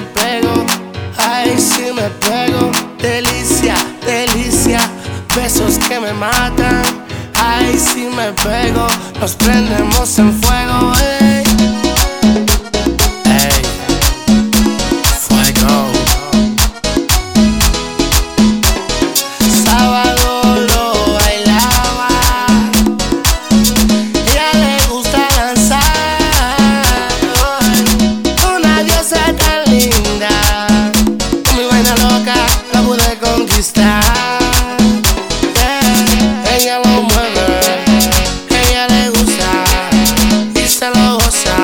me pego, ay si me pego, delicia, delicia, besos que me matan, ay si me pego, nos prendemos en fuego. Eh. Ella lo mueve, ella le gusta y se lo goza,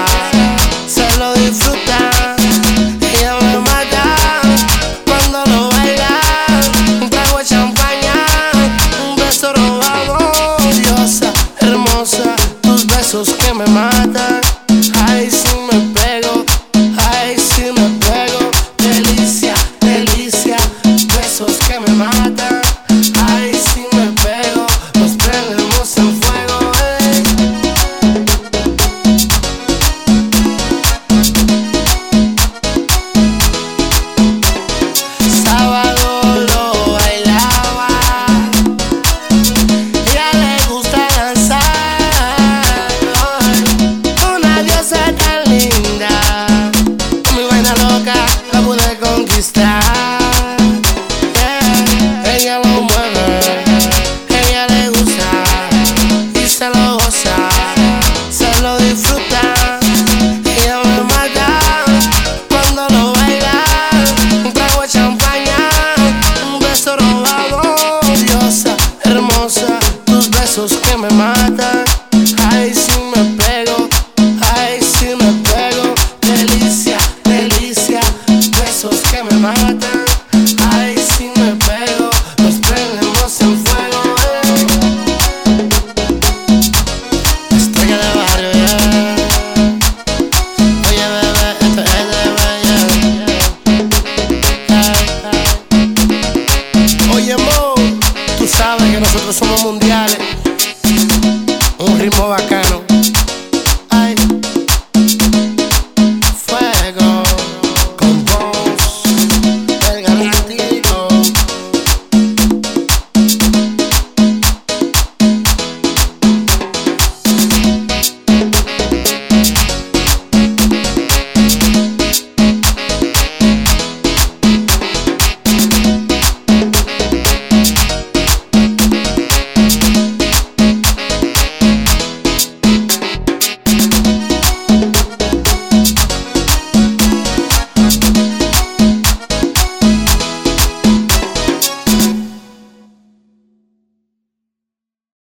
se lo disfruta. Ella me mata cuando lo baila. Un trago de champaña, un beso robado. Diosa hermosa, tus besos que me matan. Ay si me pego, nos prendemos el fuego. Eh. Esta es la barrio, yeah. Oye bebé, esto bebé, el. Eh. Oye mo, tú sabes que nosotros somos mundiales. Un ritmo bacano.